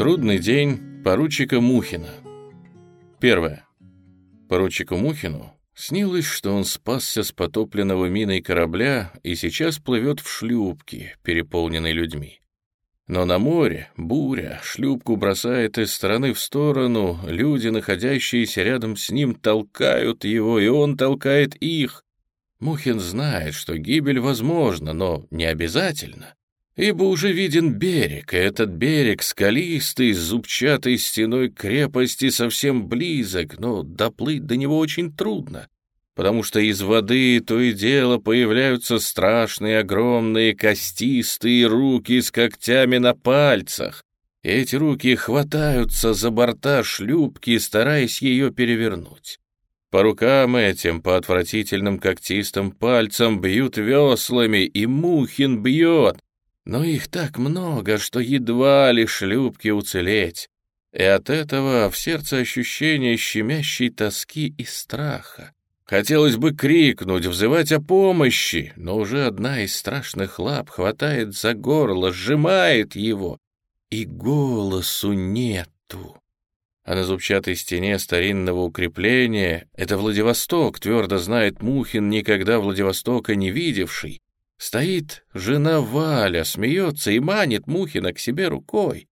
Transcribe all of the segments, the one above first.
Трудный день поручика Мухина. Первое. Поручику Мухину снилось, что он спасся с потопленного миной корабля и сейчас плывет в шлюпке, переполненной людьми. Но на море буря, шлюпку бросает из стороны в сторону, люди, находящиеся рядом с ним, толкают его, и он толкает их. Мухин знает, что гибель возможна, но не обязательно, ибо уже виден берег, и этот берег скалистый, с зубчатой стеной крепости совсем близок, но доплыть до него очень трудно потому что из воды то и дело появляются страшные огромные костистые руки с когтями на пальцах. Эти руки хватаются за борта шлюпки, стараясь ее перевернуть. По рукам этим, по отвратительным когтистым пальцам бьют веслами, и Мухин бьет. Но их так много, что едва ли шлюпки уцелеть. И от этого в сердце ощущение щемящей тоски и страха. Хотелось бы крикнуть, взывать о помощи, но уже одна из страшных лап хватает за горло, сжимает его, и голосу нету. А на зубчатой стене старинного укрепления, это Владивосток, твердо знает Мухин, никогда Владивостока не видевший, стоит жена Валя, смеется и манит Мухина к себе рукой.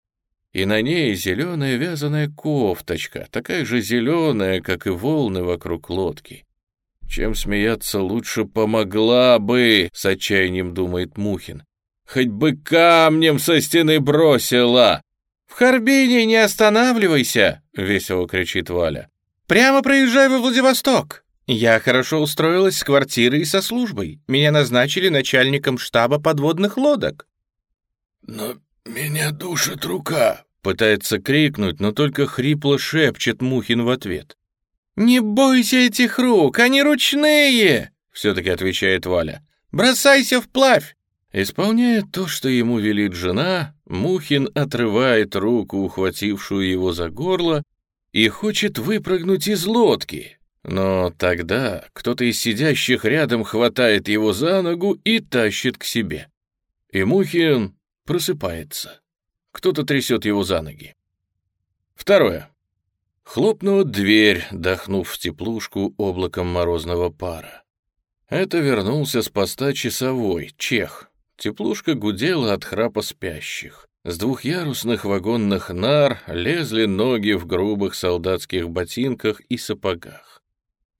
И на ней зеленая вязаная кофточка, такая же зеленая, как и волны вокруг лодки. Чем смеяться лучше помогла бы, с отчаянием думает Мухин. Хоть бы камнем со стены бросила. В Харбине не останавливайся, весело кричит Валя. Прямо проезжай во Владивосток. Я хорошо устроилась с квартирой и со службой. Меня назначили начальником штаба подводных лодок. Но меня душит рука, пытается крикнуть, но только хрипло шепчет Мухин в ответ. «Не бойся этих рук, они ручные!» — все-таки отвечает Валя. «Бросайся вплавь!» Исполняя то, что ему велит жена, Мухин отрывает руку, ухватившую его за горло, и хочет выпрыгнуть из лодки. Но тогда кто-то из сидящих рядом хватает его за ногу и тащит к себе. И Мухин просыпается. Кто-то трясет его за ноги. Второе. Хлопнула дверь, дохнув в теплушку облаком морозного пара. Это вернулся с поста часовой, чех. Теплушка гудела от храпа спящих. С двухъярусных вагонных нар лезли ноги в грубых солдатских ботинках и сапогах.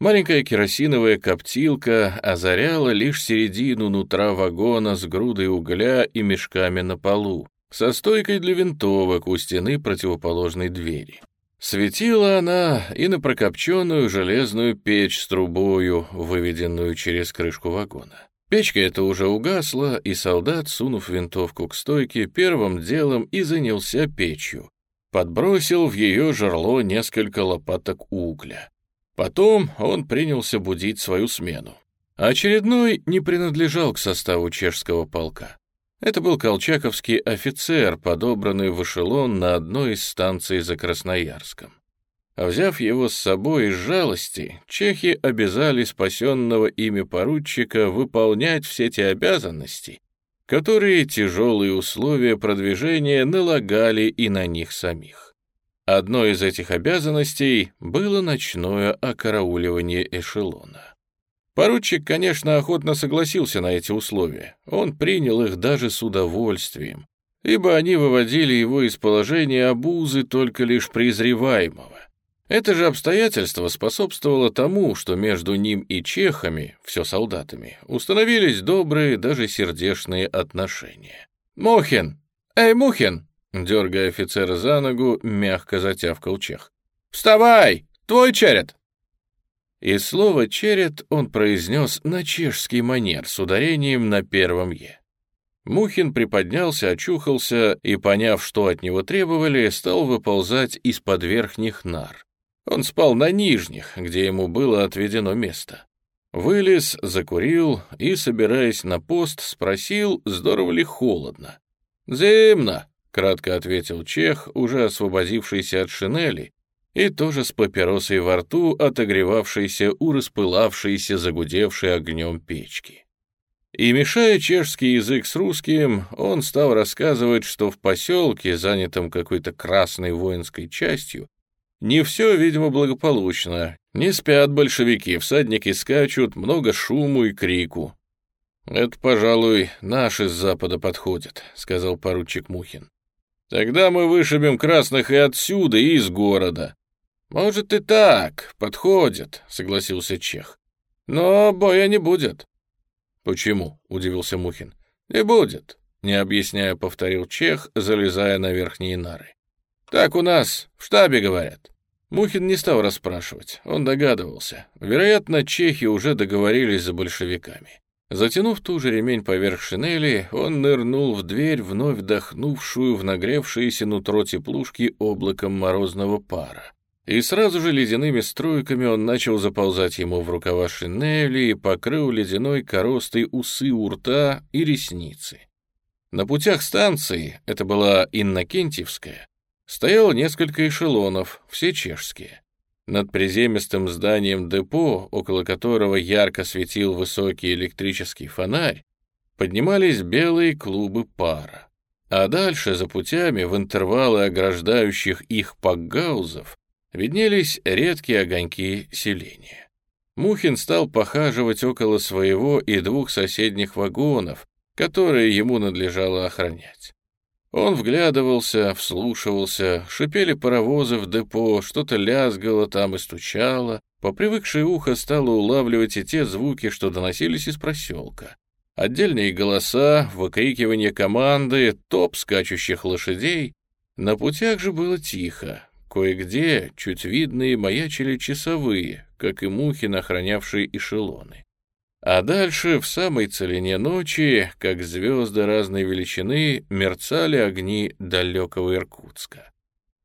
Маленькая керосиновая коптилка озаряла лишь середину нутра вагона с грудой угля и мешками на полу, со стойкой для винтовок у стены противоположной двери. Светила она и на прокопченную железную печь с трубою, выведенную через крышку вагона. Печка эта уже угасла, и солдат, сунув винтовку к стойке, первым делом и занялся печью. Подбросил в ее жерло несколько лопаток угля. Потом он принялся будить свою смену. Очередной не принадлежал к составу чешского полка. Это был колчаковский офицер, подобранный в эшелон на одной из станций за Красноярском. А взяв его с собой из жалости, чехи обязали спасенного ими поручика выполнять все те обязанности, которые тяжелые условия продвижения налагали и на них самих. Одной из этих обязанностей было ночное окарауливание эшелона. Поручик, конечно, охотно согласился на эти условия. Он принял их даже с удовольствием, ибо они выводили его из положения обузы только лишь презреваемого. Это же обстоятельство способствовало тому, что между ним и чехами, все солдатами, установились добрые, даже сердечные отношения. «Мухин! Эй, Мухин!» Дергая офицера за ногу, мягко затявкал чех. «Вставай! Твой черед!» И слово «черед» он произнес на чешский манер с ударением на первом «е». Мухин приподнялся, очухался и, поняв, что от него требовали, стал выползать из-под верхних нар. Он спал на нижних, где ему было отведено место. Вылез, закурил и, собираясь на пост, спросил, здорово ли холодно. «Зимно», — кратко ответил чех, уже освободившийся от шинели и тоже с папиросой во рту, отогревавшейся у распылавшейся, загудевшей огнем печки. И, мешая чешский язык с русским, он стал рассказывать, что в поселке, занятом какой-то красной воинской частью, не все, видимо, благополучно. Не спят большевики, всадники скачут, много шуму и крику. «Это, пожалуй, наши с запада подходят», — сказал поручик Мухин. «Тогда мы вышибем красных и отсюда, и из города». «Может, и так, подходят», — согласился Чех. «Но боя не будет». «Почему?» — удивился Мухин. «Не будет», — не объясняя, повторил Чех, залезая на верхние нары. «Так у нас в штабе говорят». Мухин не стал расспрашивать, он догадывался. Вероятно, чехи уже договорились за большевиками. Затянув ту же ремень поверх шинели, он нырнул в дверь, вновь вдохнувшую в нагревшееся нутро теплушки облаком морозного пара. И сразу же ледяными струйками он начал заползать ему в рукава шинели и покрыл ледяной коростой усы у рта и ресницы. На путях станции, это была Иннокентьевская, стояло несколько эшелонов, все чешские. Над приземистым зданием депо, около которого ярко светил высокий электрический фонарь, поднимались белые клубы пара. А дальше, за путями, в интервалы ограждающих их пакгаузов, виднелись редкие огоньки селения. Мухин стал похаживать около своего и двух соседних вагонов, которые ему надлежало охранять. Он вглядывался, вслушивался, шипели паровозы в депо, что-то лязгало там и стучало. По привыкшее ухо стало улавливать и те звуки, что доносились из проселка. Отдельные голоса, выкрикивание команды, топ скачущих лошадей. На путях же было тихо. Кое-где чуть видные маячили часовые, как и мухи, охранявшие эшелоны. А дальше, в самой целине ночи, как звезды разной величины, мерцали огни далекого Иркутска.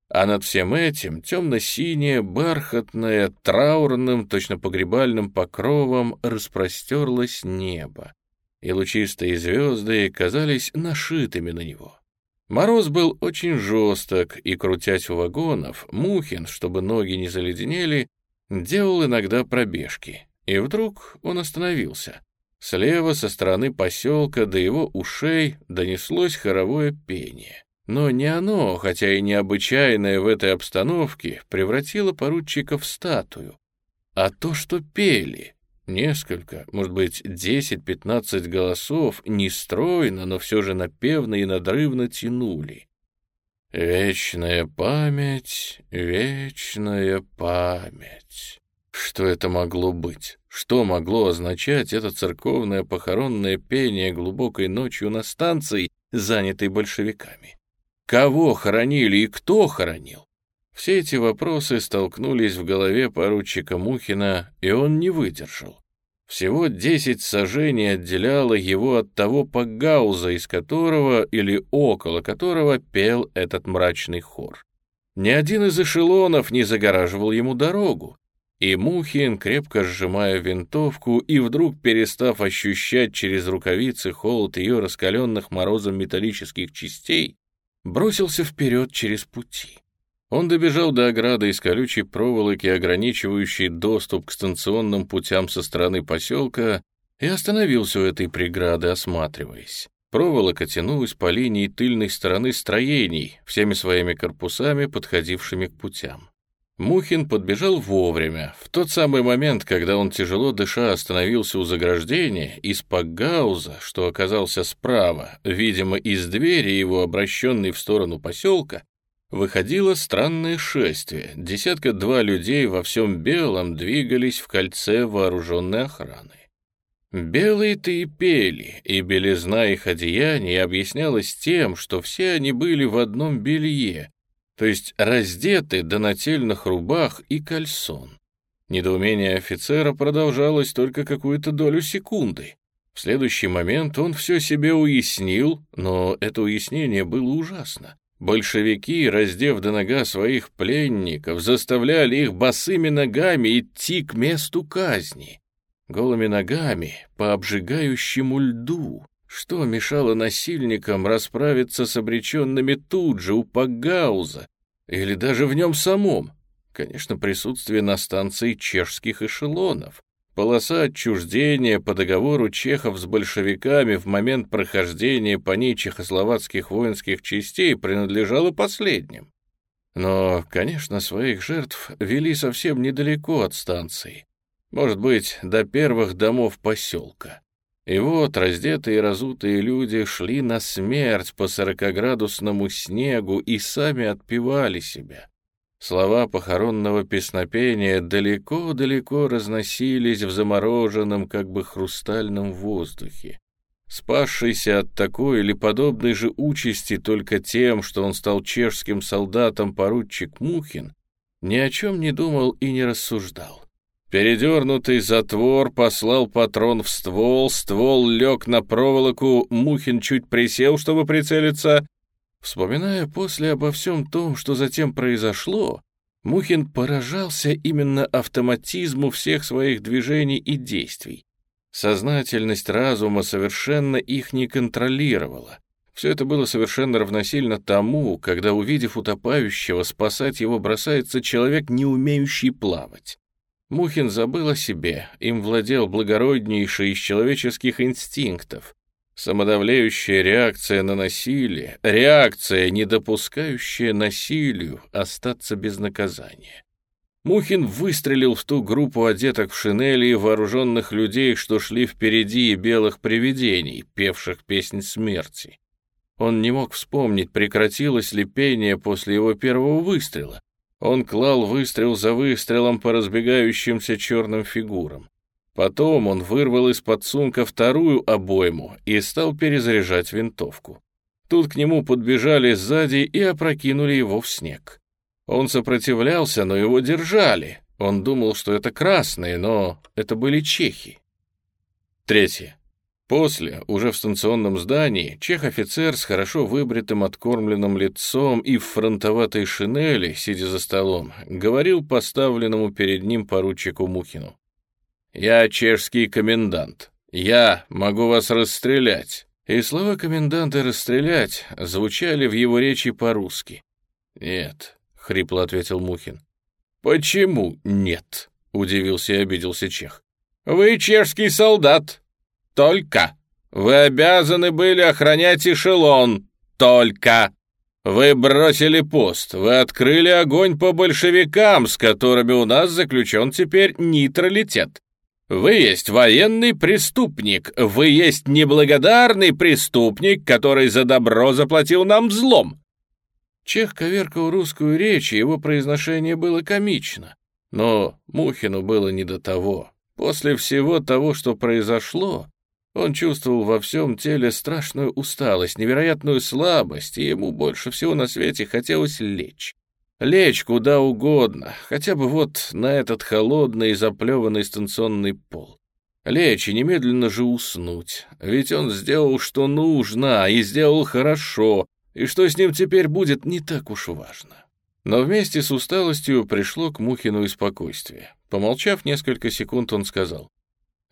А над всем этим темно-синее, бархатное, траурным, точно погребальным покровом распростерлось небо, и лучистые звезды казались нашитыми на него. Мороз был очень жесток, и, крутясь у вагонов, Мухин, чтобы ноги не заледенели, делал иногда пробежки, и вдруг он остановился. Слева, со стороны поселка, до его ушей донеслось хоровое пение. Но не оно, хотя и необычайное в этой обстановке, превратило поручика в статую, а то, что пели. Несколько, может быть, десять-пятнадцать голосов нестройно, но все же напевно и надрывно тянули. «Вечная память, вечная память». Что это могло быть? Что могло означать это церковное похоронное пение глубокой ночью на станции, занятой большевиками? Кого хоронили и кто хоронил? Все эти вопросы столкнулись в голове поручика Мухина, и он не выдержал. Всего десять сажений отделяло его от того погауза, из которого или около которого пел этот мрачный хор. Ни один из эшелонов не загораживал ему дорогу. И Мухин, крепко сжимая винтовку и вдруг перестав ощущать через рукавицы холод ее раскаленных морозом металлических частей, бросился вперед через пути. Он добежал до ограды из колючей проволоки, ограничивающей доступ к станционным путям со стороны поселка, и остановился у этой преграды, осматриваясь. Проволока тянулась по линии тыльной стороны строений, всеми своими корпусами, подходившими к путям. Мухин подбежал вовремя, в тот самый момент, когда он, тяжело дыша, остановился у заграждения, из пакгауза, что оказался справа, видимо, из двери его, обращенной в сторону поселка, выходило странное шествие. Десятка-два людей во всем белом двигались в кольце вооруженной охраны. Белые-то и пели, и белизна их одеяний объяснялась тем, что все они были в одном белье, то есть раздеты до нательных рубах и кальсон. Недоумение офицера продолжалось только какую-то долю секунды. В следующий момент он все себе уяснил, но это уяснение было ужасно. Большевики, раздев до нога своих пленников, заставляли их босыми ногами идти к месту казни. Голыми ногами по обжигающему льду. Что мешало насильникам расправиться с обреченными тут же, у Пагауза, или даже в нем самом? Конечно, присутствие на станции чешских эшелонов. Полоса отчуждения по договору чехов с большевиками в момент прохождения по ней чехословацких воинских частей принадлежала последним. Но, конечно, своих жертв вели совсем недалеко от станции, может быть, до первых домов поселка. И вот раздетые и разутые люди шли на смерть по сорокоградусному снегу и сами отпевали себя. Слова похоронного песнопения далеко-далеко разносились в замороженном, как бы хрустальном воздухе. Спасшийся от такой или подобной же участи только тем, что он стал чешским солдатом поручик Мухин, ни о чем не думал и не рассуждал. Передернутый затвор послал патрон в ствол, ствол лег на проволоку, Мухин чуть присел, чтобы прицелиться, Вспоминая после обо всем том, что затем произошло, Мухин поражался именно автоматизму всех своих движений и действий. Сознательность разума совершенно их не контролировала. Все это было совершенно равносильно тому, когда, увидев утопающего, спасать его бросается человек, не умеющий плавать. Мухин забыл о себе, им владел благороднейший из человеческих инстинктов, Самодавляющая реакция на насилие, реакция, не допускающая насилию остаться без наказания. Мухин выстрелил в ту группу одеток в шинели и вооруженных людей, что шли впереди белых привидений, певших песнь смерти. Он не мог вспомнить, прекратилось ли пение после его первого выстрела. Он клал выстрел за выстрелом по разбегающимся черным фигурам. Потом он вырвал из-под сумка вторую обойму и стал перезаряжать винтовку. Тут к нему подбежали сзади и опрокинули его в снег. Он сопротивлялся, но его держали. Он думал, что это красные, но это были чехи. Третье. После, уже в станционном здании, чех-офицер с хорошо выбритым откормленным лицом и в фронтоватой шинели, сидя за столом, говорил поставленному перед ним поручику Мухину. «Я чешский комендант. Я могу вас расстрелять». И слова коменданта «расстрелять» звучали в его речи по-русски. «Нет», — хрипло ответил Мухин. «Почему нет?» — удивился и обиделся чех. «Вы чешский солдат. Только. Вы обязаны были охранять эшелон. Только. Вы бросили пост, вы открыли огонь по большевикам, с которыми у нас заключен теперь нейтралитет. Вы есть военный преступник, вы есть неблагодарный преступник, который за добро заплатил нам злом». Чех коверкал русскую речь, и его произношение было комично. Но Мухину было не до того. После всего того, что произошло, он чувствовал во всем теле страшную усталость, невероятную слабость, и ему больше всего на свете хотелось лечь. Лечь куда угодно, хотя бы вот на этот холодный и заплеванный станционный пол. Лечь и немедленно же уснуть, ведь он сделал, что нужно, и сделал хорошо, и что с ним теперь будет, не так уж важно. Но вместе с усталостью пришло к Мухину и спокойствие. Помолчав несколько секунд, он сказал,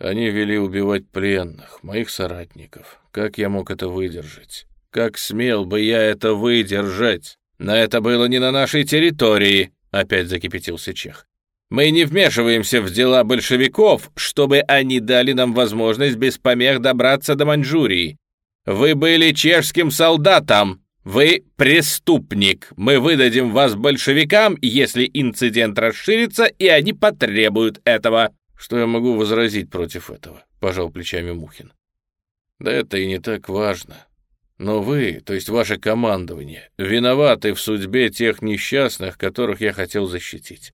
«Они вели убивать пленных, моих соратников. Как я мог это выдержать? Как смел бы я это выдержать?» «Но это было не на нашей территории», — опять закипятился Чех. «Мы не вмешиваемся в дела большевиков, чтобы они дали нам возможность без помех добраться до Маньчжурии. Вы были чешским солдатом, вы преступник. Мы выдадим вас большевикам, если инцидент расширится, и они потребуют этого». «Что я могу возразить против этого?» — пожал плечами Мухин. «Да это и не так важно. Но вы, то есть ваше командование, виноваты в судьбе тех несчастных, которых я хотел защитить.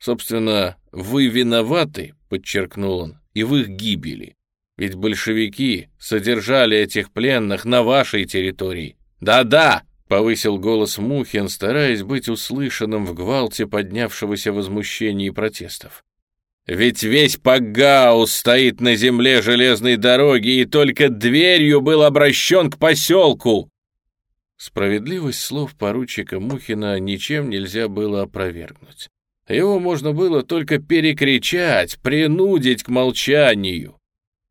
Собственно, вы виноваты, подчеркнул он, и в их гибели. Ведь большевики содержали этих пленных на вашей территории. Да-да, повысил голос Мухин, стараясь быть услышанным в гвалте поднявшегося возмущения и протестов. Ведь весь Пагаус стоит на земле железной дороги и только дверью был обращен к поселку. Справедливость слов поручика Мухина ничем нельзя было опровергнуть. Его можно было только перекричать, принудить к молчанию.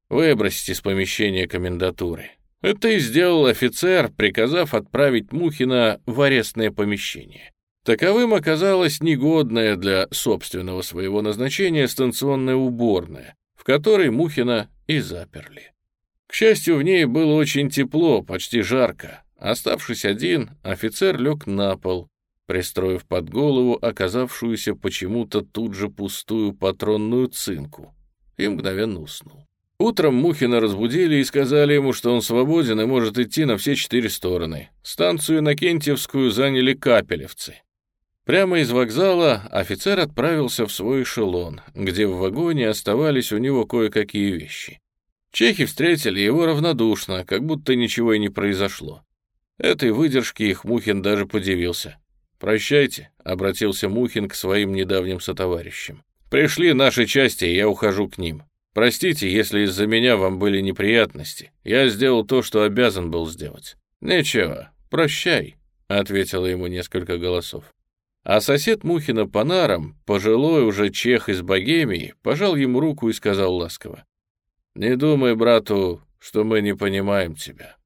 Выбросить из помещения комендатуры. Это и сделал офицер, приказав отправить Мухина в арестное помещение. Таковым оказалась негодная для собственного своего назначения станционная уборная, в которой Мухина и заперли. К счастью, в ней было очень тепло, почти жарко. Оставшись один, офицер лег на пол, пристроив под голову оказавшуюся почему-то тут же пустую патронную цинку, и мгновенно уснул. Утром Мухина разбудили и сказали ему, что он свободен и может идти на все четыре стороны. Станцию Накентьевскую заняли капелевцы. Прямо из вокзала офицер отправился в свой эшелон, где в вагоне оставались у него кое-какие вещи. Чехи встретили его равнодушно, как будто ничего и не произошло. Этой выдержке их Мухин даже подивился. «Прощайте», — обратился Мухин к своим недавним сотоварищам. «Пришли наши части, я ухожу к ним. Простите, если из-за меня вам были неприятности. Я сделал то, что обязан был сделать». «Ничего, прощай», — ответило ему несколько голосов. А сосед Мухина по нарам, пожилой уже чех из Богемии, пожал ему руку и сказал ласково. «Не думай, брату, что мы не понимаем тебя.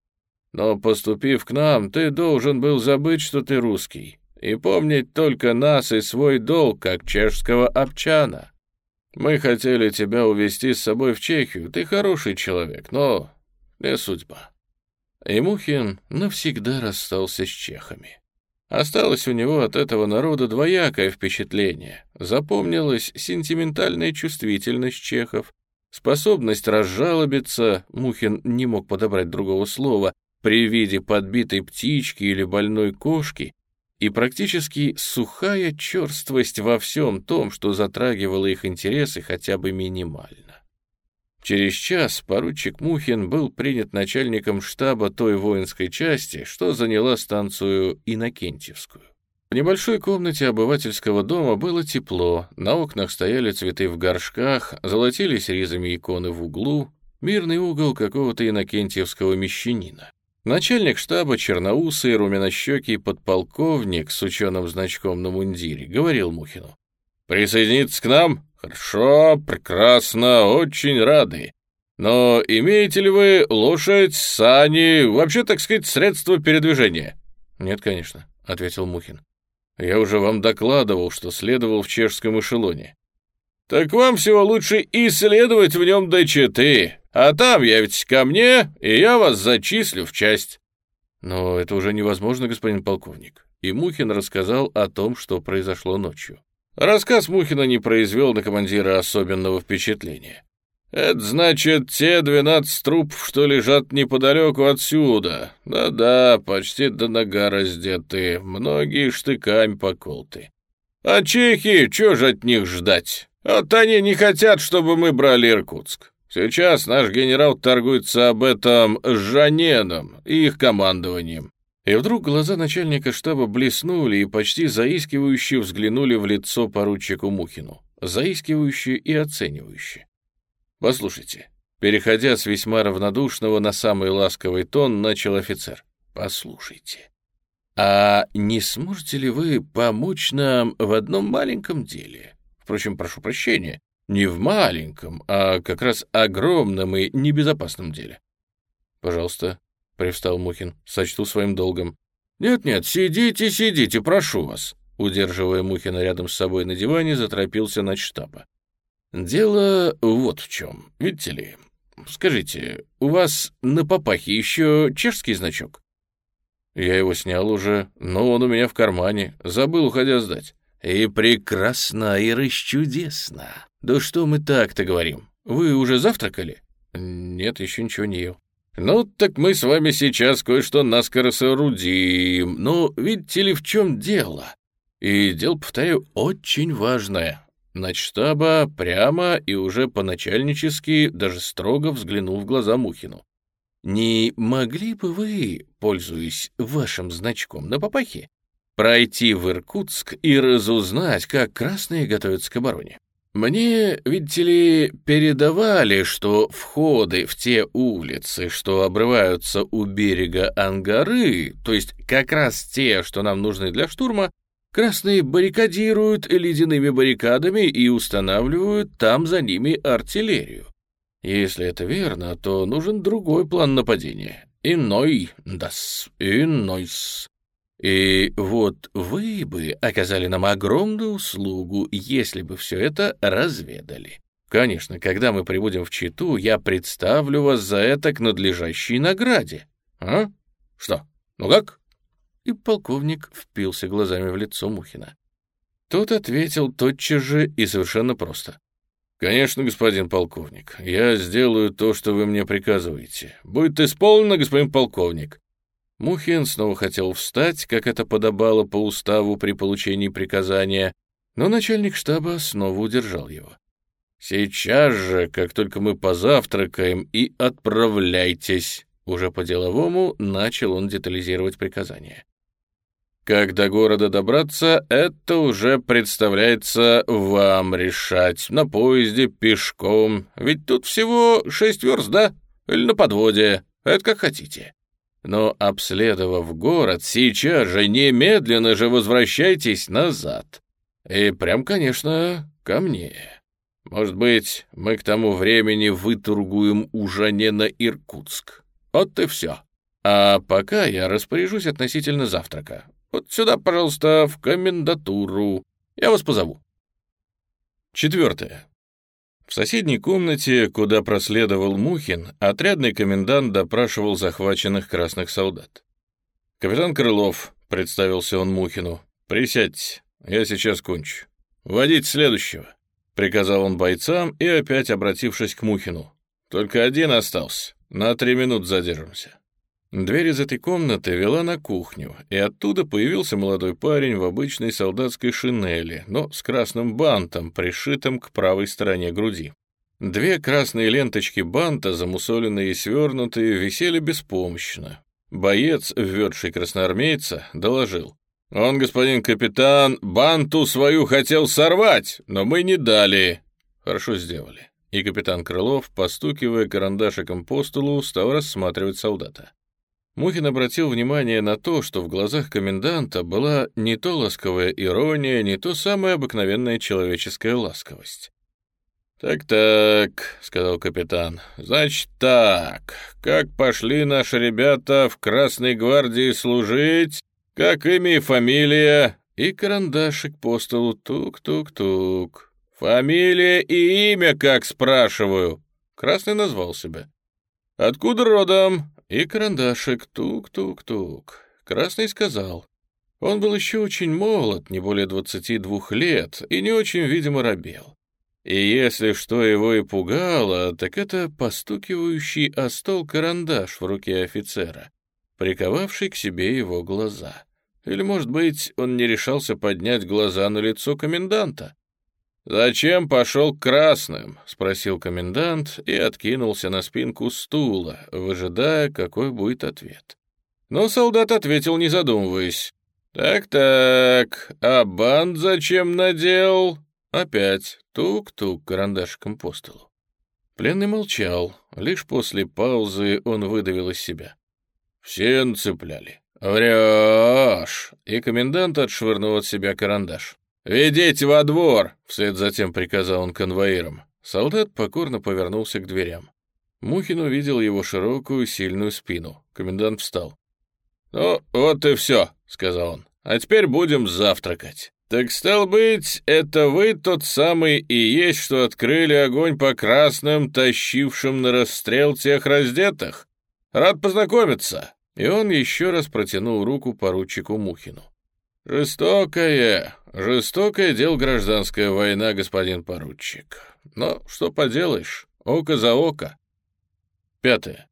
Но, поступив к нам, ты должен был забыть, что ты русский, и помнить только нас и свой долг, как чешского обчана. Мы хотели тебя увезти с собой в Чехию, ты хороший человек, но не судьба». И Мухин навсегда расстался с чехами. Осталось у него от этого народа двоякое впечатление. Запомнилась сентиментальная чувствительность чехов, способность разжалобиться, Мухин не мог подобрать другого слова, при виде подбитой птички или больной кошки, и практически сухая черствость во всем том, что затрагивало их интересы хотя бы минимально. Через час поручик Мухин был принят начальником штаба той воинской части, что заняла станцию Иннокентьевскую. В небольшой комнате обывательского дома было тепло, на окнах стояли цветы в горшках, золотились ризами иконы в углу, мирный угол какого-то иннокентьевского мещанина. Начальник штаба черноусый, румянощекий подполковник с ученым значком на мундире говорил Мухину. «Присоединиться к нам? Хорошо, прекрасно, очень рады. Но имеете ли вы лошадь, сани, вообще, так сказать, средства передвижения?» «Нет, конечно», — ответил Мухин. «Я уже вам докладывал, что следовал в чешском эшелоне». «Так вам всего лучше исследовать в нем до Читы, а там явитесь ко мне, и я вас зачислю в часть». Но это уже невозможно, господин полковник. И Мухин рассказал о том, что произошло ночью. Рассказ Мухина не произвел на командира особенного впечатления. «Это значит, те двенадцать трупов, что лежат неподалеку отсюда. Да-да, почти до нога раздеты, многие штыками поколты. А чехи, чё же от них ждать? Вот они не хотят, чтобы мы брали Иркутск. Сейчас наш генерал торгуется об этом с Жаненом и их командованием. И вдруг глаза начальника штаба блеснули и почти заискивающе взглянули в лицо поручику Мухину. Заискивающе и оценивающе. «Послушайте», переходя с весьма равнодушного на самый ласковый тон, начал офицер. «Послушайте, а не сможете ли вы помочь нам в одном маленьком деле? Впрочем, прошу прощения, не в маленьком, а как раз огромном и небезопасном деле. «Пожалуйста», — привстал Мухин, — «сочту своим долгом». «Нет-нет, сидите, сидите, прошу вас», — удерживая Мухина рядом с собой на диване, заторопился на штаба. «Дело вот в чем, видите ли. Скажите, у вас на папахе еще чешский значок?» «Я его снял уже, но он у меня в кармане, забыл, уходя сдать». «И прекрасно, и расчудесно. Да что мы так-то говорим? Вы уже завтракали?» «Нет, еще ничего не ел». «Ну, так мы с вами сейчас кое-что наскоро соорудим. Но видите ли, в чем дело? И дело, повторяю, очень важное». Начштаба прямо и уже по-начальнически, даже строго взглянул в глаза Мухину. «Не могли бы вы, пользуясь вашим значком на папахе, пройти в Иркутск и разузнать, как красные готовятся к обороне. Мне, видите ли, передавали, что входы в те улицы, что обрываются у берега Ангары, то есть как раз те, что нам нужны для штурма, красные баррикадируют ледяными баррикадами и устанавливают там за ними артиллерию. Если это верно, то нужен другой план нападения. Иной, дас, инойс. И вот вы бы оказали нам огромную услугу, если бы все это разведали. Конечно, когда мы прибудем в Читу, я представлю вас за это к надлежащей награде. А? Что, ну как?» И полковник впился глазами в лицо Мухина. Тот ответил тотчас же и совершенно просто. «Конечно, господин полковник, я сделаю то, что вы мне приказываете. Будет исполнено, господин полковник». Мухин снова хотел встать, как это подобало по уставу при получении приказания, но начальник штаба снова удержал его. «Сейчас же, как только мы позавтракаем, и отправляйтесь!» Уже по-деловому начал он детализировать приказания. Как до города добраться, это уже представляется вам решать. На поезде, пешком. Ведь тут всего шесть верст, да? Или на подводе. Это как хотите. Но, обследовав город, сейчас же немедленно же возвращайтесь назад. И прям, конечно, ко мне. Может быть, мы к тому времени вытургуем уже не на Иркутск. Вот и все. А пока я распоряжусь относительно завтрака. Вот сюда, пожалуйста, в комендатуру. Я вас позову. Четвертое. В соседней комнате, куда проследовал Мухин, отрядный комендант допрашивал захваченных красных солдат. «Капитан Крылов», — представился он Мухину, — «присядьте, я сейчас кончу. Водить следующего», — приказал он бойцам и опять обратившись к Мухину. «Только один остался, на три минуты задержимся». Дверь из этой комнаты вела на кухню, и оттуда появился молодой парень в обычной солдатской шинели, но с красным бантом, пришитым к правой стороне груди. Две красные ленточки банта, замусоленные и свернутые, висели беспомощно. Боец, введший красноармейца, доложил. «Он, господин капитан, банту свою хотел сорвать, но мы не дали». «Хорошо сделали». И капитан Крылов, постукивая карандашиком по столу, стал рассматривать солдата. Мухин обратил внимание на то, что в глазах коменданта была не то ласковая ирония, не то самая обыкновенная человеческая ласковость. «Так-так», — сказал капитан, — «значит так, как пошли наши ребята в Красной гвардии служить, как имя и фамилия, и карандашик по столу тук-тук-тук. Фамилия и имя, как спрашиваю?» Красный назвал себя. «Откуда родом? И карандашик тук-тук-тук. Красный сказал. Он был еще очень молод, не более двадцати двух лет, и не очень, видимо, робел. И если что его и пугало, так это постукивающий о стол карандаш в руке офицера, приковавший к себе его глаза. Или, может быть, он не решался поднять глаза на лицо коменданта? «Зачем пошел к красным?» — спросил комендант и откинулся на спинку стула, выжидая, какой будет ответ. Но солдат ответил, не задумываясь. «Так-так, а бант зачем надел?» Опять тук-тук карандашиком по столу. Пленный молчал, лишь после паузы он выдавил из себя. «Все нацепляли». «Врешь!» И комендант отшвырнул от себя карандаш. «Ведите во двор!» — вслед затем приказал он конвоирам. Солдат покорно повернулся к дверям. Мухин увидел его широкую, сильную спину. Комендант встал. «Ну, вот и все», — сказал он. «А теперь будем завтракать». «Так, стал быть, это вы тот самый и есть, что открыли огонь по красным, тащившим на расстрел тех раздетых? Рад познакомиться!» И он еще раз протянул руку поручику Мухину. «Жестокая, жестокое дело гражданская война, господин поручик. Но что поделаешь, око за око». Пятое.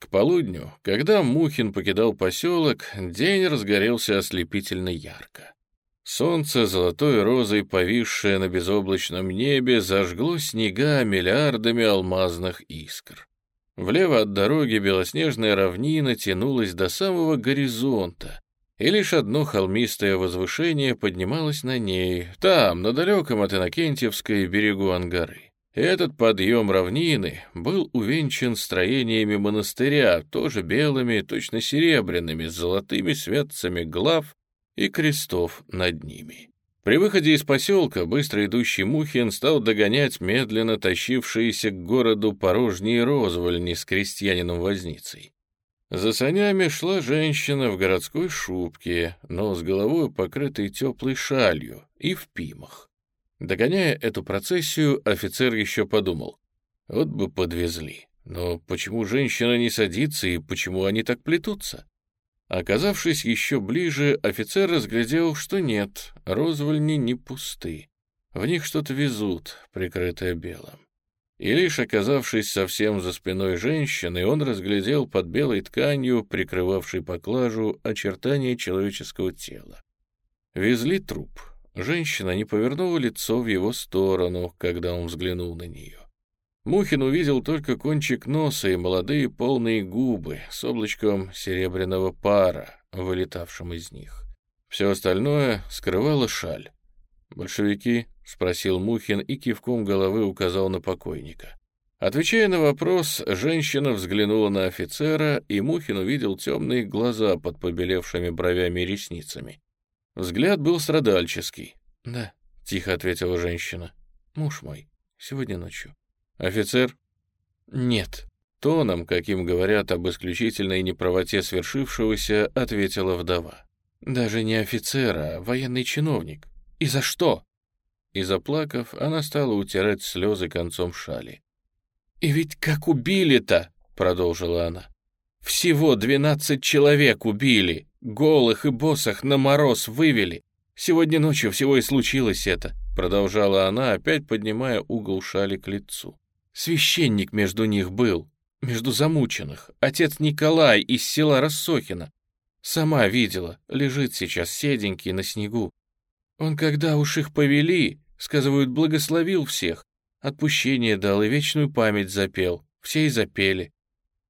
К полудню, когда Мухин покидал поселок, день разгорелся ослепительно ярко. Солнце, золотой розой повисшее на безоблачном небе, зажгло снега миллиардами алмазных искр. Влево от дороги белоснежная равнина тянулась до самого горизонта, и лишь одно холмистое возвышение поднималось на ней, там, на далеком от Иннокентьевской берегу Ангары. Этот подъем равнины был увенчан строениями монастыря, тоже белыми, точно серебряными, с золотыми святцами глав и крестов над ними. При выходе из поселка быстро идущий Мухин стал догонять медленно тащившиеся к городу порожние розвольни с крестьянином-возницей. За санями шла женщина в городской шубке, но с головой покрытой теплой шалью и в пимах. Догоняя эту процессию, офицер еще подумал. Вот бы подвезли. Но почему женщина не садится и почему они так плетутся? Оказавшись еще ближе, офицер разглядел, что нет, розвольни не пусты. В них что-то везут, прикрытое белым. И лишь оказавшись совсем за спиной женщины, он разглядел под белой тканью, прикрывавшей поклажу, очертания человеческого тела. Везли труп. Женщина не повернула лицо в его сторону, когда он взглянул на нее. Мухин увидел только кончик носа и молодые полные губы с облачком серебряного пара, вылетавшим из них. Все остальное скрывала шаль. «Большевики?» — спросил Мухин и кивком головы указал на покойника. Отвечая на вопрос, женщина взглянула на офицера, и Мухин увидел темные глаза под побелевшими бровями и ресницами. Взгляд был страдальческий. «Да», — тихо ответила женщина. «Муж мой, сегодня ночью». «Офицер?» «Нет». Тоном, каким говорят об исключительной неправоте свершившегося, ответила вдова. «Даже не офицер, а военный чиновник. И за что?» И заплакав, она стала утирать слезы концом шали. «И ведь как убили-то!» — продолжила она. «Всего двенадцать человек убили, голых и босах на мороз вывели. Сегодня ночью всего и случилось это», — продолжала она, опять поднимая угол шали к лицу. Священник между них был, между замученных, отец Николай из села Рассохина. Сама видела, лежит сейчас седенький на снегу. Он, когда уж их повели, сказывают, благословил всех, отпущение дал и вечную память запел, все и запели.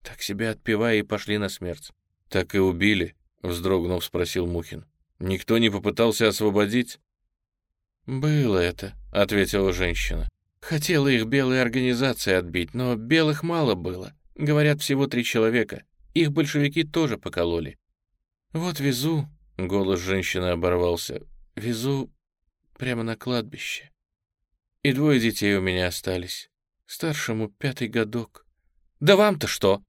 Так себя отпевая и пошли на смерть. Так и убили, вздрогнув, спросил Мухин. Никто не попытался освободить? «Было это», — ответила женщина. Хотела их белые организации отбить, но белых мало было. Говорят, всего три человека. Их большевики тоже покололи. Вот везу, — голос женщины оборвался, — везу прямо на кладбище. И двое детей у меня остались. Старшему пятый годок. Да вам-то что?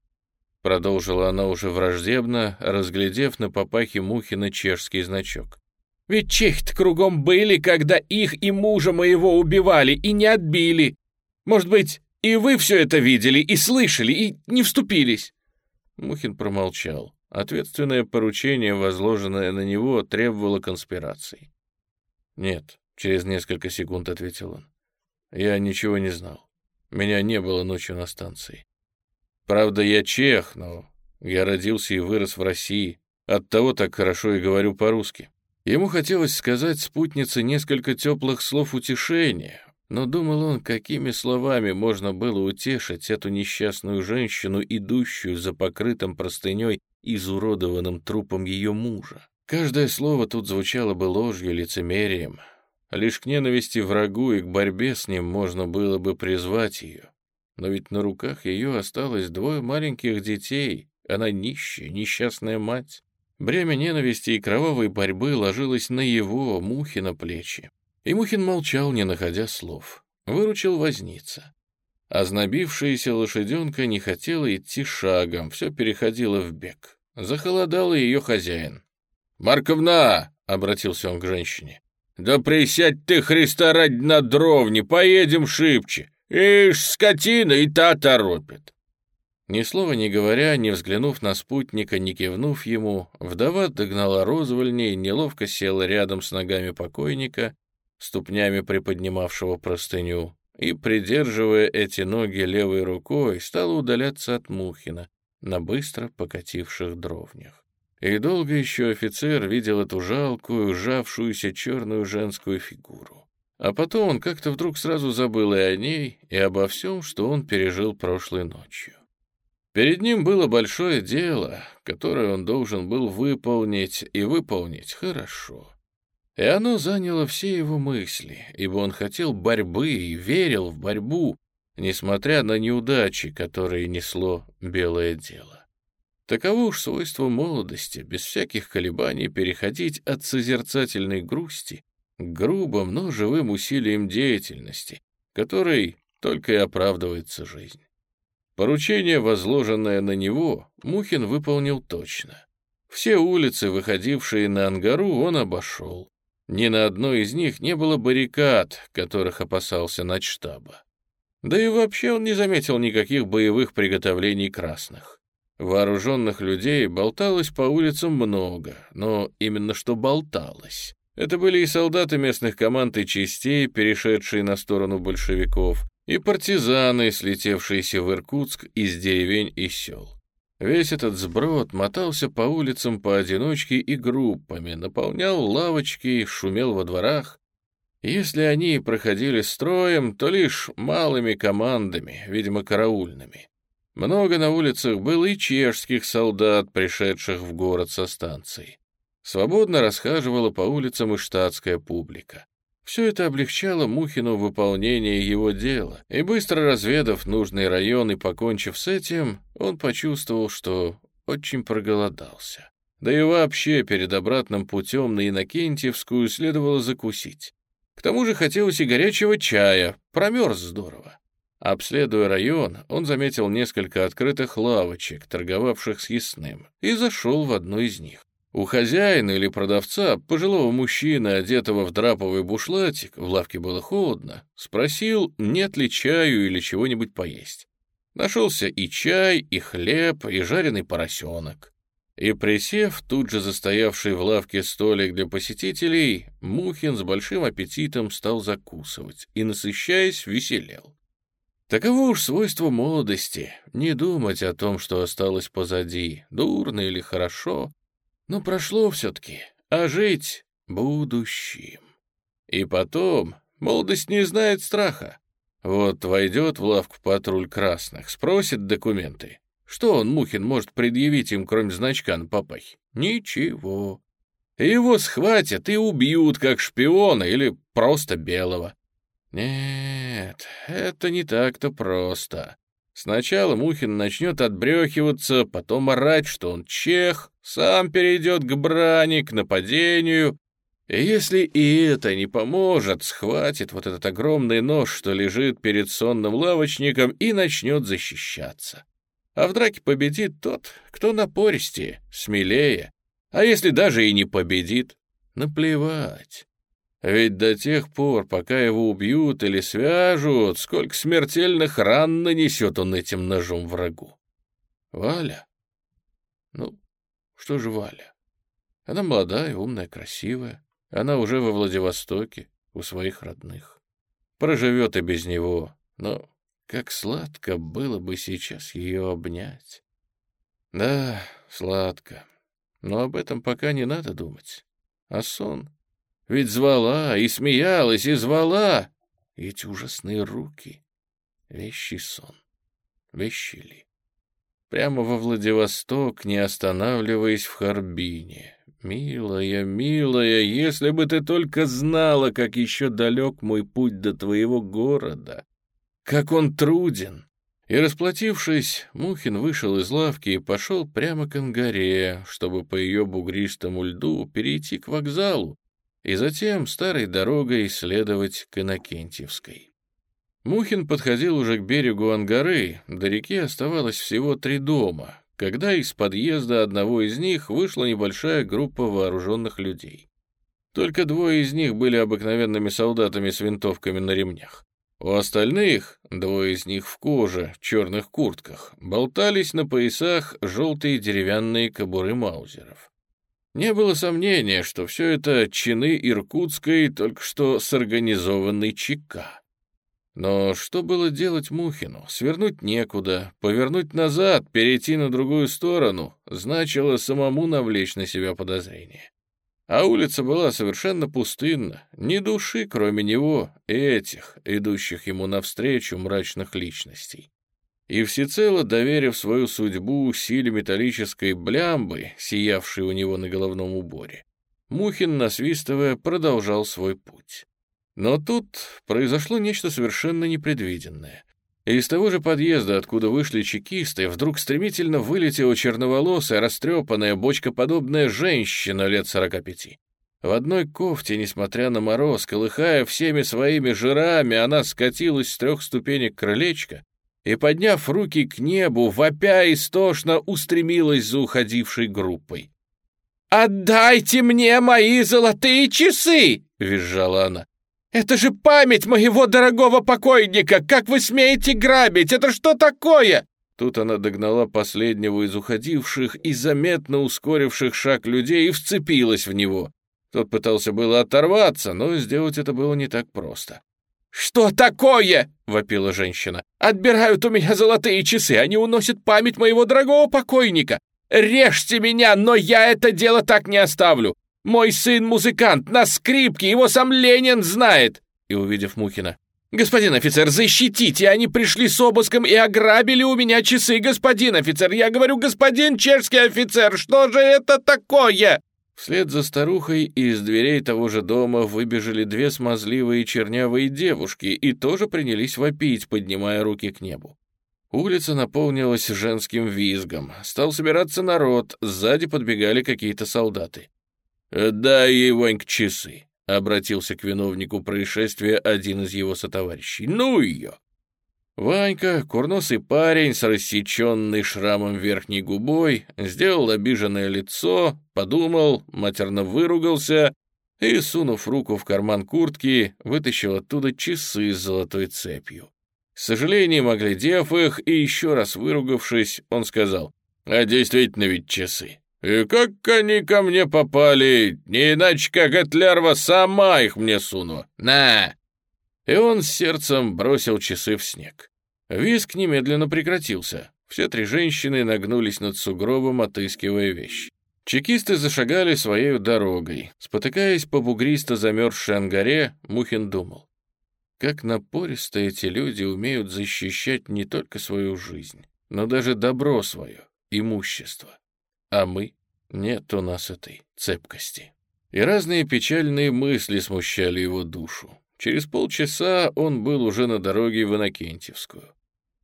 Продолжила она уже враждебно, разглядев на папахе Мухина чешский значок. Ведь чехи-то кругом были, когда их и мужа моего убивали, и не отбили. Может быть, и вы все это видели, и слышали, и не вступились?» Мухин промолчал. Ответственное поручение, возложенное на него, требовало конспирации. «Нет», — через несколько секунд ответил он. «Я ничего не знал. Меня не было ночью на станции. Правда, я чех, но я родился и вырос в России. Оттого так хорошо и говорю по-русски. Ему хотелось сказать спутнице несколько теплых слов утешения, но думал он, какими словами можно было утешить эту несчастную женщину, идущую за покрытым простыней изуродованным трупом ее мужа. Каждое слово тут звучало бы ложью, лицемерием. Лишь к ненависти врагу и к борьбе с ним можно было бы призвать ее. Но ведь на руках ее осталось двое маленьких детей, она нищая, несчастная мать. Бремя ненависти и кровавой борьбы ложилось на его, Мухина, плечи. И Мухин молчал, не находя слов. Выручил возница. Ознобившаяся лошаденка не хотела идти шагом, все переходило в бег. Захолодал ее хозяин. «Марковна!» — обратился он к женщине. «Да присядь ты, Христа ради на дровне, поедем шибче. Ишь, скотина и та торопит». Ни слова не говоря, не взглянув на спутника, не кивнув ему, вдова догнала розвольней, неловко села рядом с ногами покойника, ступнями приподнимавшего простыню, и, придерживая эти ноги левой рукой, стала удаляться от Мухина на быстро покативших дровнях. И долго еще офицер видел эту жалкую, сжавшуюся черную женскую фигуру. А потом он как-то вдруг сразу забыл и о ней, и обо всем, что он пережил прошлой ночью. Перед ним было большое дело, которое он должен был выполнить и выполнить хорошо. И оно заняло все его мысли, ибо он хотел борьбы и верил в борьбу, несмотря на неудачи, которые несло белое дело. Таково уж свойство молодости, без всяких колебаний переходить от созерцательной грусти к грубым, но живым усилиям деятельности, которой только и оправдывается жизнь. Поручение, возложенное на него, Мухин выполнил точно. Все улицы, выходившие на Ангару, он обошел. Ни на одной из них не было баррикад, которых опасался начштаба. Да и вообще он не заметил никаких боевых приготовлений красных. Вооруженных людей болталось по улицам много, но именно что болталось. Это были и солдаты местных команд и частей, перешедшие на сторону большевиков, и партизаны, слетевшиеся в Иркутск из деревень и сел. Весь этот сброд мотался по улицам поодиночке и группами, наполнял лавочки, шумел во дворах. Если они проходили строем, то лишь малыми командами, видимо, караульными. Много на улицах было и чешских солдат, пришедших в город со станции. Свободно расхаживала по улицам и штатская публика. Все это облегчало Мухину выполнение его дела, и быстро разведав нужный район и покончив с этим, он почувствовал, что очень проголодался. Да и вообще перед обратным путем на Иннокентьевскую следовало закусить. К тому же хотелось и горячего чая, промерз здорово. Обследуя район, он заметил несколько открытых лавочек, торговавших с ясным, и зашел в одну из них. У хозяина или продавца, пожилого мужчины, одетого в драповый бушлатик, в лавке было холодно, спросил, нет ли чаю или чего-нибудь поесть. Нашелся и чай, и хлеб, и жареный поросенок. И присев, тут же застоявший в лавке столик для посетителей, Мухин с большим аппетитом стал закусывать и, насыщаясь, веселел. Таково уж свойство молодости — не думать о том, что осталось позади, дурно или хорошо, но прошло все-таки, а жить будущим. И потом, молодость не знает страха. Вот войдет в лавку патруль красных, спросит документы. Что он, Мухин, может предъявить им, кроме значка на папахе? Ничего. Его схватят и убьют, как шпиона или просто белого. Нет, это не так-то просто. Сначала Мухин начнет отбрехиваться, потом орать, что он чех, сам перейдет к брани, к нападению. И если и это не поможет, схватит вот этот огромный нож, что лежит перед сонным лавочником, и начнет защищаться. А в драке победит тот, кто напористее, смелее. А если даже и не победит, наплевать. Ведь до тех пор, пока его убьют или свяжут, сколько смертельных ран нанесет он этим ножом врагу. Валя? Ну, что же Валя? Она молодая, умная, красивая. Она уже во Владивостоке, у своих родных. Проживет и без него, но как сладко было бы сейчас ее обнять. Да, сладко. Но об этом пока не надо думать. А сон? Ведь звала и смеялась, и звала. Эти ужасные руки. Вещий сон. Вещи ли? прямо во Владивосток, не останавливаясь в Харбине. Милая, милая, если бы ты только знала, как еще далек мой путь до твоего города, как он труден. И, расплатившись, Мухин вышел из лавки и пошел прямо к Ангаре, чтобы по ее бугристому льду перейти к вокзалу и затем старой дорогой следовать к Иннокентьевской. Мухин подходил уже к берегу Ангары, до реки оставалось всего три дома, когда из подъезда одного из них вышла небольшая группа вооруженных людей. Только двое из них были обыкновенными солдатами с винтовками на ремнях. У остальных, двое из них в коже, черных куртках, болтались на поясах желтые деревянные кобуры маузеров. Не было сомнения, что все это чины иркутской, только что сорганизованной ЧК. Но что было делать Мухину? Свернуть некуда, повернуть назад, перейти на другую сторону, значило самому навлечь на себя подозрение. А улица была совершенно пустынна, ни души, кроме него, этих, идущих ему навстречу мрачных личностей. И всецело доверив свою судьбу силе металлической блямбы, сиявшей у него на головном уборе, Мухин, насвистывая, продолжал свой путь. Но тут произошло нечто совершенно непредвиденное. Из того же подъезда, откуда вышли чекисты, вдруг стремительно вылетела черноволосая, растрепанная, бочкоподобная женщина лет сорока пяти. В одной кофте, несмотря на мороз, колыхая всеми своими жирами, она скатилась с трех ступенек крылечка и, подняв руки к небу, вопя истошно устремилась за уходившей группой. «Отдайте мне мои золотые часы!» — визжала она. «Это же память моего дорогого покойника! Как вы смеете грабить? Это что такое?» Тут она догнала последнего из уходивших и заметно ускоривших шаг людей и вцепилась в него. Тот пытался было оторваться, но сделать это было не так просто. «Что такое?» — вопила женщина. «Отбирают у меня золотые часы, они уносят память моего дорогого покойника. Режьте меня, но я это дело так не оставлю. Мой сын музыкант, на скрипке, его сам Ленин знает!» И, увидев Мухина, «Господин офицер, защитите! Они пришли с обыском и ограбили у меня часы, господин офицер! Я говорю, господин чешский офицер, что же это такое?» Вслед за старухой из дверей того же дома выбежали две смазливые чернявые девушки и тоже принялись вопить, поднимая руки к небу. Улица наполнилась женским визгом. Стал собираться народ, сзади подбегали какие-то солдаты. «Дай ей, Ванька, часы!» — обратился к виновнику происшествия один из его сотоварищей. «Ну ее!» Ванька, курносый парень с рассеченной шрамом верхней губой, сделал обиженное лицо, подумал, матерно выругался и, сунув руку в карман куртки, вытащил оттуда часы с золотой цепью. С сожалением оглядев их и еще раз выругавшись, он сказал, «А действительно ведь часы. И как они ко мне попали, не иначе как эта лярва сама их мне сунула. На!» И он с сердцем бросил часы в снег. Виск немедленно прекратился. Все три женщины нагнулись над сугробом, отыскивая вещь. Чекисты зашагали своей дорогой. Спотыкаясь по бугристо замерзшей ангаре, Мухин думал. Как напористо эти люди умеют защищать не только свою жизнь, но даже добро свое, имущество. А мы? Нет у нас этой цепкости. И разные печальные мысли смущали его душу. Через полчаса он был уже на дороге в Иннокентьевскую.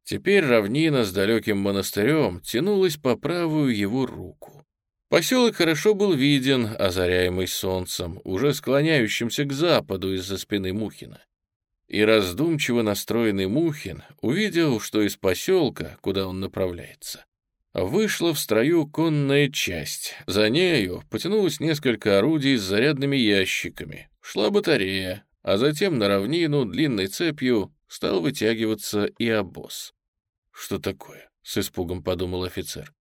Теперь равнина с далеким монастырем тянулась по правую его руку. Поселок хорошо был виден, озаряемый солнцем, уже склоняющимся к западу из-за спины Мухина. И раздумчиво настроенный Мухин увидел, что из поселка, куда он направляется, Вышла в строю конная часть. За нею потянулось несколько орудий с зарядными ящиками. Шла батарея, а затем на равнину длинной цепью стал вытягиваться и обоз. «Что такое?» — с испугом подумал офицер.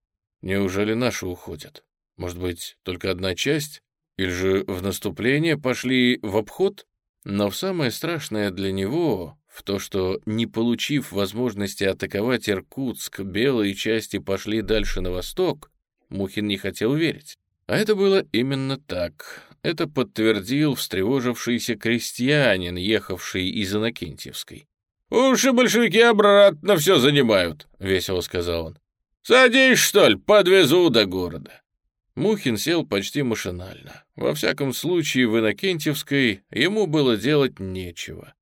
«Неужели наши уходят? Может быть, только одна часть? Или же в наступление пошли в обход?» Но самое страшное для него в то, что, не получив возможности атаковать Иркутск, белые части пошли дальше на восток, Мухин не хотел верить. А это было именно так. Это подтвердил встревожившийся крестьянин, ехавший из Иннокентьевской. «Уж и большевики обратно все занимают», — весело сказал он. «Садись, что ли, подвезу до города». Мухин сел почти машинально. Во всяком случае, в Иннокентьевской ему было делать нечего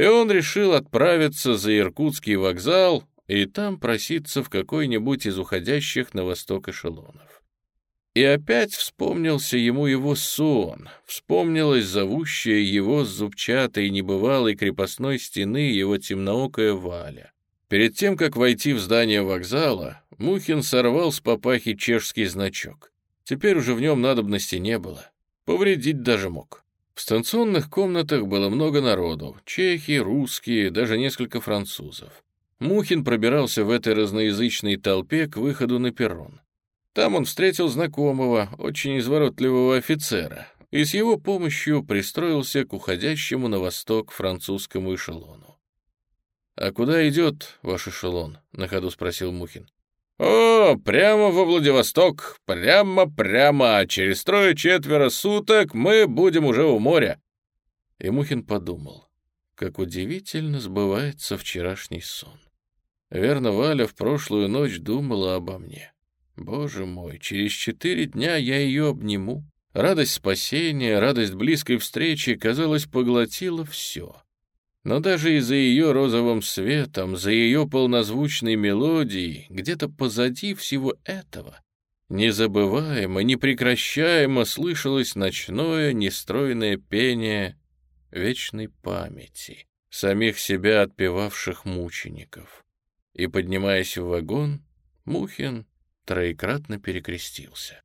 и он решил отправиться за Иркутский вокзал и там проситься в какой-нибудь из уходящих на восток эшелонов. И опять вспомнился ему его сон, вспомнилась зовущая его с зубчатой небывалой крепостной стены его темноокая Валя. Перед тем, как войти в здание вокзала, Мухин сорвал с папахи чешский значок. Теперь уже в нем надобности не было. Повредить даже мог. В станционных комнатах было много народу. Чехи, русские, даже несколько французов. Мухин пробирался в этой разноязычной толпе к выходу на перрон. Там он встретил знакомого, очень изворотливого офицера, и с его помощью пристроился к уходящему на восток французскому эшелону. «А куда идет ваш эшелон?» — на ходу спросил Мухин. «О, прямо во Владивосток, прямо-прямо, через трое-четверо суток мы будем уже у моря». И Мухин подумал, как удивительно сбывается вчерашний сон. Верно, Валя в прошлую ночь думала обо мне. Боже мой, через четыре дня я ее обниму. Радость спасения, радость близкой встречи, казалось, поглотила все. Но даже и за ее розовым светом, за ее полнозвучной мелодией, где-то позади всего этого, незабываемо, непрекращаемо слышалось ночное нестройное пение вечной памяти, самих себя отпевавших мучеников. И, поднимаясь в вагон, Мухин троекратно перекрестился.